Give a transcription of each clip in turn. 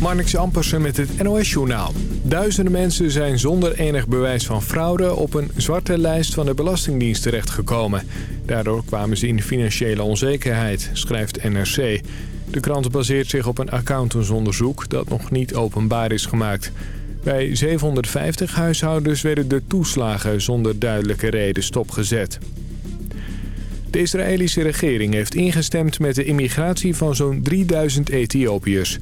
Marnix Ampersen met het NOS-journaal. Duizenden mensen zijn zonder enig bewijs van fraude... op een zwarte lijst van de Belastingdienst terechtgekomen. Daardoor kwamen ze in financiële onzekerheid, schrijft NRC. De krant baseert zich op een accountantsonderzoek... dat nog niet openbaar is gemaakt. Bij 750 huishoudens werden de toeslagen zonder duidelijke reden stopgezet. De Israëlische regering heeft ingestemd met de immigratie van zo'n 3000 Ethiopiërs.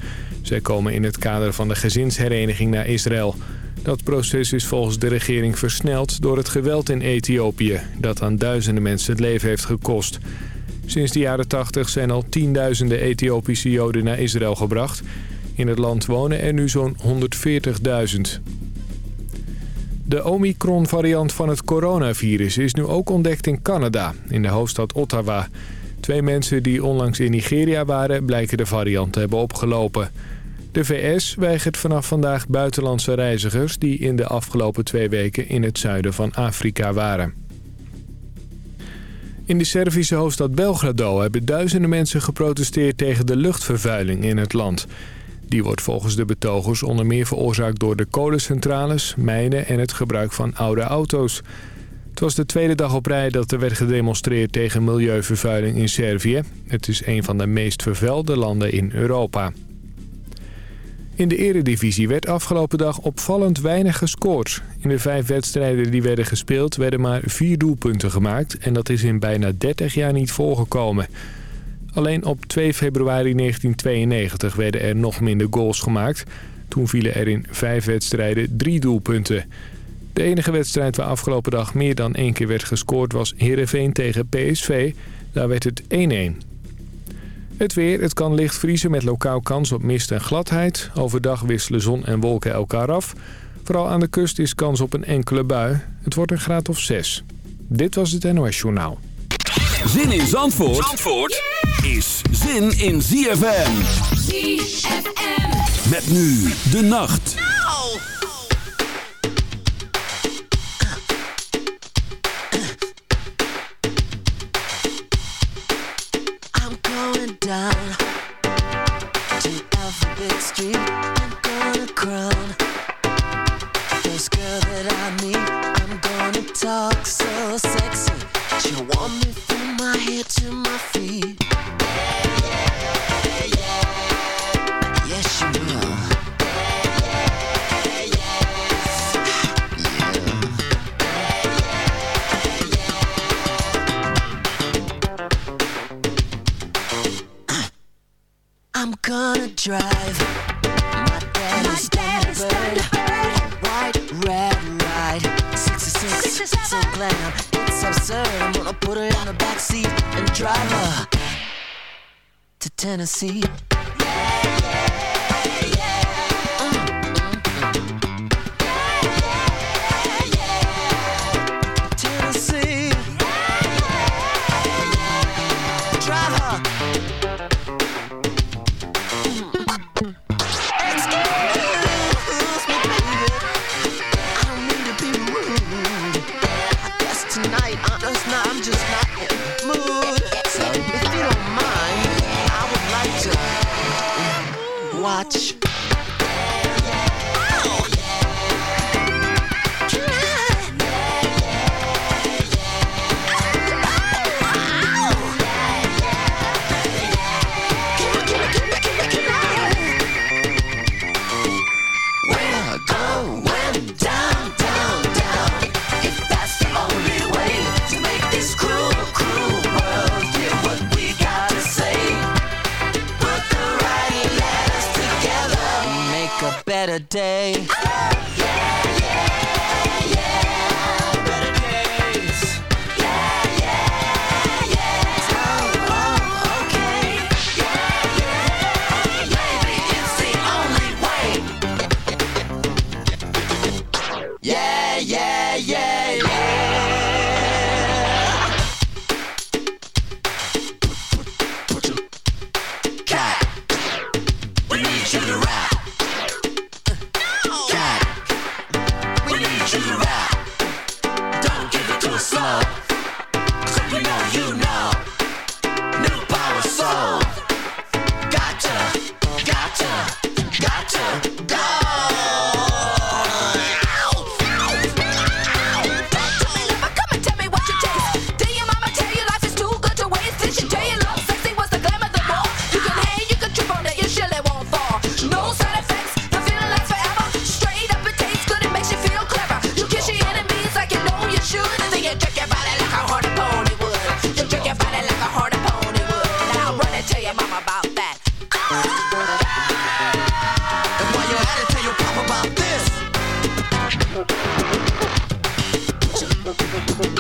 Zij komen in het kader van de gezinshereniging naar Israël. Dat proces is volgens de regering versneld door het geweld in Ethiopië... dat aan duizenden mensen het leven heeft gekost. Sinds de jaren 80 zijn al tienduizenden Ethiopische Joden naar Israël gebracht. In het land wonen er nu zo'n 140.000. De Omicron-variant van het coronavirus is nu ook ontdekt in Canada, in de hoofdstad Ottawa. Twee mensen die onlangs in Nigeria waren, blijken de variant te hebben opgelopen. De VS weigert vanaf vandaag buitenlandse reizigers die in de afgelopen twee weken in het zuiden van Afrika waren. In de Servische hoofdstad Belgrado hebben duizenden mensen geprotesteerd tegen de luchtvervuiling in het land. Die wordt volgens de betogers onder meer veroorzaakt door de kolencentrales, mijnen en het gebruik van oude auto's. Het was de tweede dag op rij dat er werd gedemonstreerd tegen milieuvervuiling in Servië. Het is een van de meest vervuilde landen in Europa. In de eredivisie werd afgelopen dag opvallend weinig gescoord. In de vijf wedstrijden die werden gespeeld werden maar vier doelpunten gemaakt... en dat is in bijna 30 jaar niet voorgekomen. Alleen op 2 februari 1992 werden er nog minder goals gemaakt. Toen vielen er in vijf wedstrijden drie doelpunten. De enige wedstrijd waar afgelopen dag meer dan één keer werd gescoord was Heerenveen tegen PSV. Daar werd het 1-1. Het weer, het kan licht vriezen met lokaal kans op mist en gladheid. Overdag wisselen zon en wolken elkaar af. Vooral aan de kust is kans op een enkele bui. Het wordt een graad of 6. Dit was het NOS Journaal. Zin in Zandvoort, Zandvoort is zin in ZFM. ZFM. Met nu de nacht. I'm down Tennessee. Watch. Better day.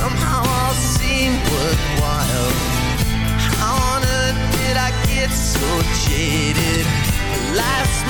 Somehow all seemed worthwhile How on earth did I get so jaded? Last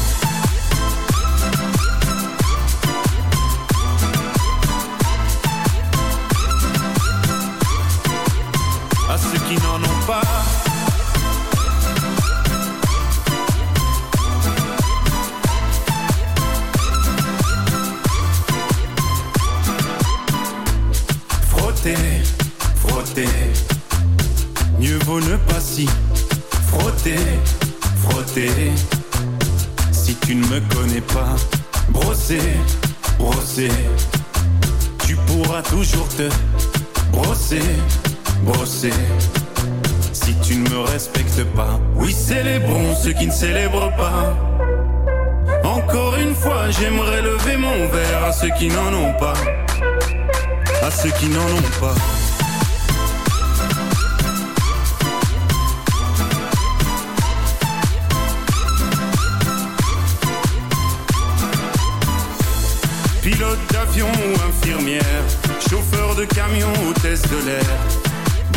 Brosser. Si tu ne me respectes pas, oui, célébrons ceux qui ne célèbrent pas. Encore une fois, j'aimerais lever mon verre à ceux qui n'en ont pas. À ceux qui n'en ont pas. Pilote d'avion ou infirmière, chauffeur de camion ou test de l'air,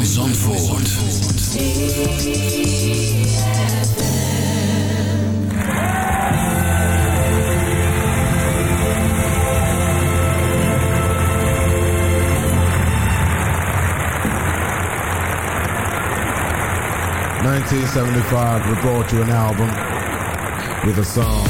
Van Zandvoort. Nineteen seventy-five, we brought you an album with a song.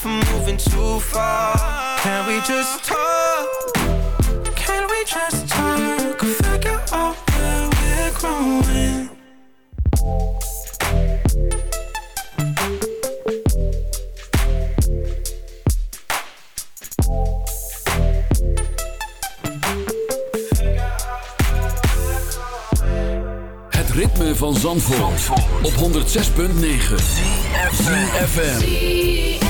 if I'm moving too far. Can we just talk? Can we just talk? Figure out where we're growing. Het ritme van Zandvoort, op 106.9 ZFM.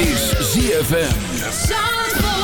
Is ZFM.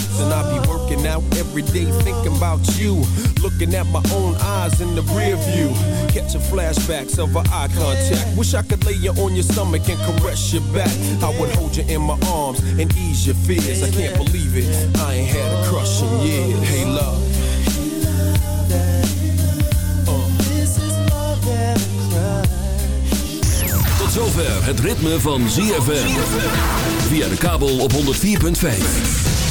And I be working out every day thinking about you. Looking at my own eyes in the rear view. Catching flashbacks of our eye contact. Wish I could lay you on your stomach and caress your back. I would hold you in my arms and ease your fears. I can't believe it. I ain't had a crush in years. Hey, love. Tot zover het ritme van ZFM. Via de kabel op 104.5.